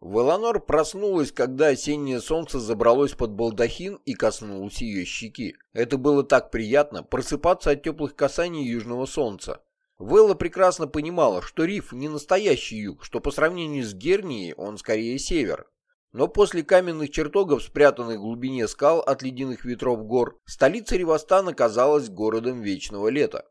Веланор проснулась, когда осеннее солнце забралось под балдахин и коснулось ее щеки. Это было так приятно, просыпаться от теплых касаний южного солнца. Велла прекрасно понимала, что риф не настоящий юг, что по сравнению с Гернией он скорее север. Но после каменных чертогов, спрятанных в глубине скал от ледяных ветров гор, столица Ревостана казалась городом вечного лета.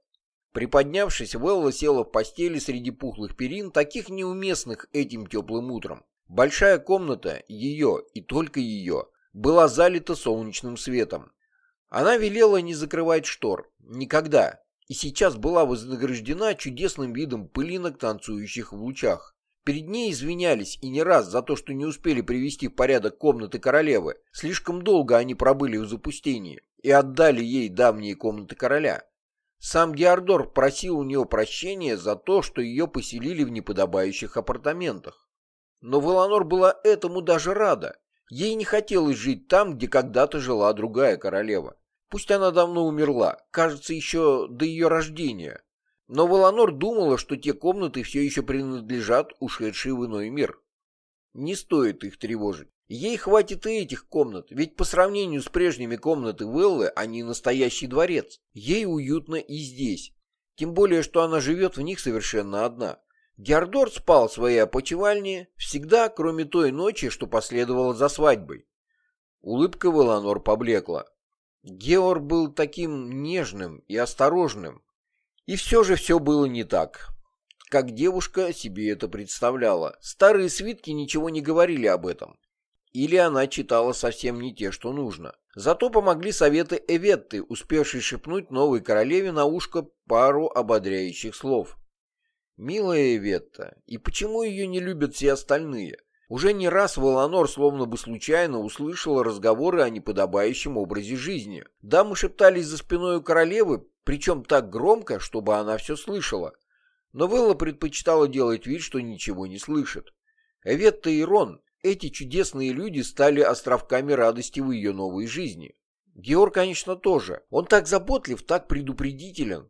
Приподнявшись, Велла села в постели среди пухлых перин, таких неуместных этим теплым утром. Большая комната, ее и только ее, была залита солнечным светом. Она велела не закрывать штор. Никогда. И сейчас была вознаграждена чудесным видом пылинок, танцующих в лучах. Перед ней извинялись и не раз за то, что не успели привести в порядок комнаты королевы. Слишком долго они пробыли в запустении и отдали ей давние комнаты короля. Сам Геордор просил у нее прощения за то, что ее поселили в неподобающих апартаментах. Но Валанор была этому даже рада. Ей не хотелось жить там, где когда-то жила другая королева. Пусть она давно умерла, кажется, еще до ее рождения. Но Валанор думала, что те комнаты все еще принадлежат ушедшей в иной мир. Не стоит их тревожить. Ей хватит и этих комнат, ведь по сравнению с прежними комнатами Веллы они настоящий дворец. Ей уютно и здесь. Тем более, что она живет в них совершенно одна. Геордор спал в своей опочивальне всегда, кроме той ночи, что последовало за свадьбой. Улыбка Веланор поблекла. Геор был таким нежным и осторожным. И все же все было не так, как девушка себе это представляла. Старые свитки ничего не говорили об этом. Или она читала совсем не те, что нужно. Зато помогли советы Эветты, успевшей шепнуть новой королеве на ушко пару ободряющих слов. Милая Эветта, и почему ее не любят все остальные? Уже не раз Валанор словно бы случайно услышала разговоры о неподобающем образе жизни. Дамы шептались за спиной у королевы, причем так громко, чтобы она все слышала. Но Велла предпочитала делать вид, что ничего не слышит. Эветта и Рон, эти чудесные люди, стали островками радости в ее новой жизни. Георг, конечно, тоже. Он так заботлив, так предупредителен.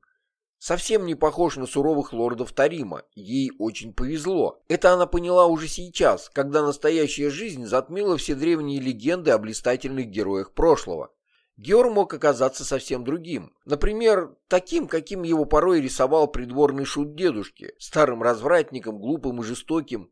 Совсем не похож на суровых лордов Тарима. Ей очень повезло. Это она поняла уже сейчас, когда настоящая жизнь затмила все древние легенды о блистательных героях прошлого. Геор мог оказаться совсем другим. Например, таким, каким его порой рисовал придворный шут дедушки, старым развратником, глупым и жестоким.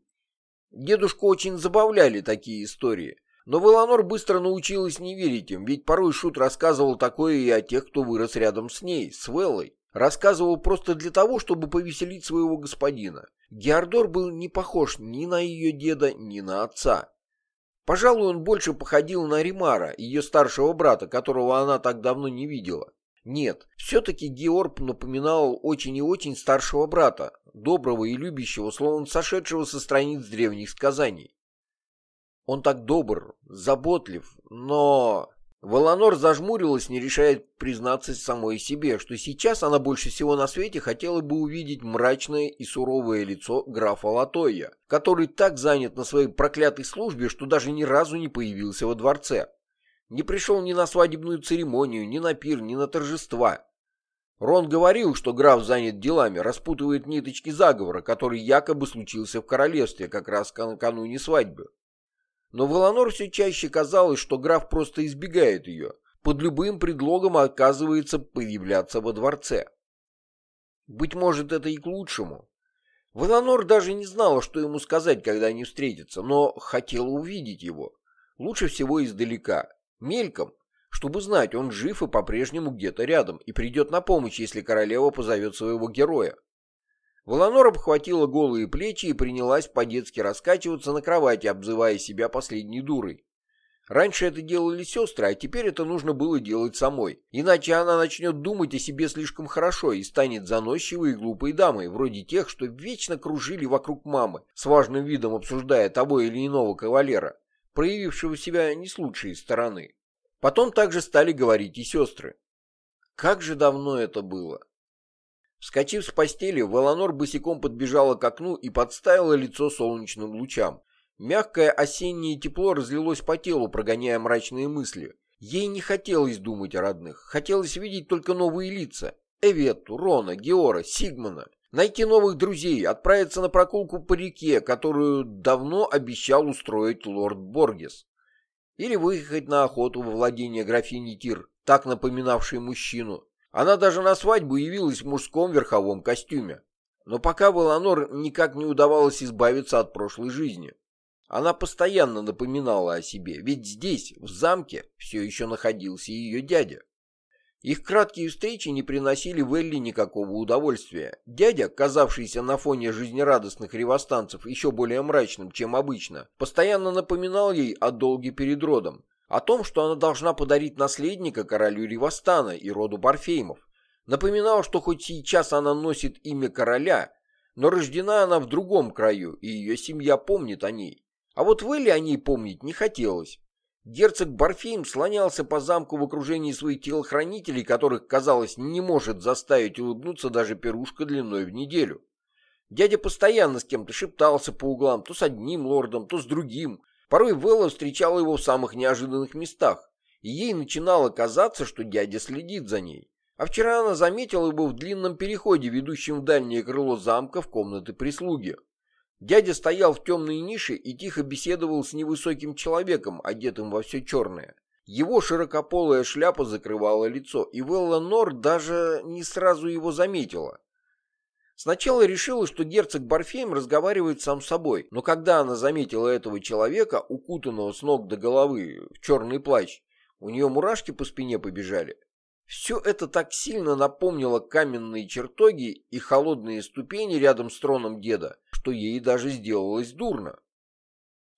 Дедушку очень забавляли такие истории. Но Веланор быстро научилась не верить им, ведь порой шут рассказывал такое и о тех, кто вырос рядом с ней, с Веллой. Рассказывал просто для того, чтобы повеселить своего господина. Геордор был не похож ни на ее деда, ни на отца. Пожалуй, он больше походил на Римара, ее старшего брата, которого она так давно не видела. Нет, все-таки Георг напоминал очень и очень старшего брата, доброго и любящего, словно сошедшего со страниц древних сказаний. Он так добр, заботлив, но... Валанор зажмурилась, не решая признаться самой себе, что сейчас она больше всего на свете хотела бы увидеть мрачное и суровое лицо графа Латоя, который так занят на своей проклятой службе, что даже ни разу не появился во дворце. Не пришел ни на свадебную церемонию, ни на пир, ни на торжества. Рон говорил, что граф занят делами, распутывает ниточки заговора, который якобы случился в королевстве как раз накануне свадьбы. Но Валанор все чаще казалось, что граф просто избегает ее, под любым предлогом отказывается появляться во дворце. Быть может, это и к лучшему. Валанор даже не знала, что ему сказать, когда они встретятся, но хотела увидеть его. Лучше всего издалека, мельком, чтобы знать, он жив и по-прежнему где-то рядом, и придет на помощь, если королева позовет своего героя. Волонор обхватила голые плечи и принялась по-детски раскачиваться на кровати, обзывая себя последней дурой. Раньше это делали сестры, а теперь это нужно было делать самой. Иначе она начнет думать о себе слишком хорошо и станет заносчивой и глупой дамой, вроде тех, что вечно кружили вокруг мамы, с важным видом обсуждая того или иного кавалера, проявившего себя не с лучшей стороны. Потом также стали говорить и сестры. Как же давно это было. Вскочив с постели, Валанор босиком подбежала к окну и подставила лицо солнечным лучам. Мягкое осеннее тепло разлилось по телу, прогоняя мрачные мысли. Ей не хотелось думать о родных, хотелось видеть только новые лица. Эветту, Рона, Геора, Сигмана. найти новых друзей, отправиться на прогулку по реке, которую давно обещал устроить лорд Боргес. Или выехать на охоту во владение графини Тир, так напоминавшей мужчину. Она даже на свадьбу явилась в мужском верховом костюме. Но пока Валанор никак не удавалось избавиться от прошлой жизни. Она постоянно напоминала о себе, ведь здесь, в замке, все еще находился ее дядя. Их краткие встречи не приносили Велли никакого удовольствия. Дядя, казавшийся на фоне жизнерадостных ревостанцев еще более мрачным, чем обычно, постоянно напоминал ей о долге перед родом, о том, что она должна подарить наследника королю Ревостана и роду Барфеймов. Напоминал, что хоть сейчас она носит имя короля, но рождена она в другом краю, и ее семья помнит о ней. А вот Велли о ней помнить не хотелось. Герцог Барфейм слонялся по замку в окружении своих телохранителей, которых, казалось, не может заставить улыбнуться даже пирушка длиной в неделю. Дядя постоянно с кем-то шептался по углам, то с одним лордом, то с другим. Порой Велла встречала его в самых неожиданных местах, и ей начинало казаться, что дядя следит за ней. А вчера она заметила его в длинном переходе, ведущем в дальнее крыло замка в комнаты прислуги. Дядя стоял в темной нише и тихо беседовал с невысоким человеком, одетым во все черное. Его широкополая шляпа закрывала лицо, и Велла Нор даже не сразу его заметила. Сначала решила, что герцог Барфейм разговаривает сам с собой, но когда она заметила этого человека, укутанного с ног до головы в черный плащ, у нее мурашки по спине побежали. Все это так сильно напомнило каменные чертоги и холодные ступени рядом с троном деда, что ей даже сделалось дурно.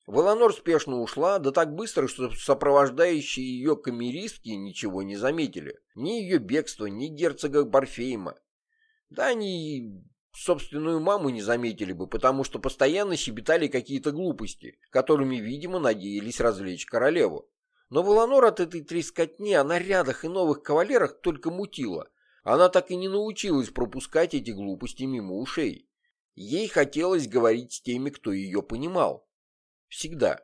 Валанор спешно ушла, да так быстро, что сопровождающие ее камеристки ничего не заметили. Ни ее бегства, ни герцога Барфейма. Да они собственную маму не заметили бы, потому что постоянно щебетали какие-то глупости, которыми, видимо, надеялись развлечь королеву. Но Валанор от этой трескотни о нарядах и новых кавалерах только мутила. Она так и не научилась пропускать эти глупости мимо ушей. Ей хотелось говорить с теми, кто ее понимал. Всегда.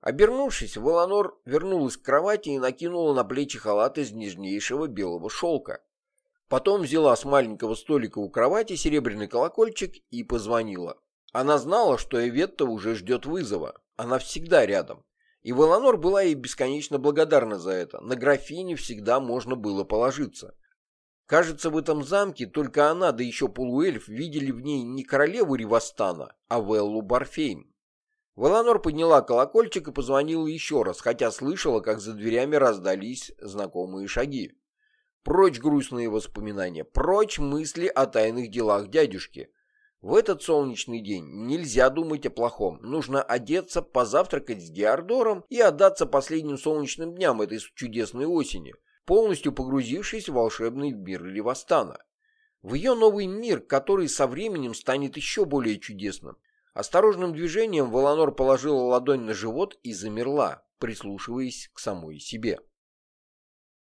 Обернувшись, Валанор вернулась к кровати и накинула на плечи халат из нежнейшего белого шелка. Потом взяла с маленького столика у кровати серебряный колокольчик и позвонила. Она знала, что Эветта уже ждет вызова. Она всегда рядом. И Валанор была ей бесконечно благодарна за это. На графине всегда можно было положиться. Кажется, в этом замке только она, да еще полуэльф, видели в ней не королеву Ривастана, а Веллу Барфейм. Валанор подняла колокольчик и позвонила еще раз, хотя слышала, как за дверями раздались знакомые шаги. Прочь грустные воспоминания, прочь мысли о тайных делах дядюшки. В этот солнечный день нельзя думать о плохом. Нужно одеться, позавтракать с Диардором и отдаться последним солнечным дням этой чудесной осени, полностью погрузившись в волшебный мир Левостана. В ее новый мир, который со временем станет еще более чудесным. Осторожным движением Воланор положила ладонь на живот и замерла, прислушиваясь к самой себе.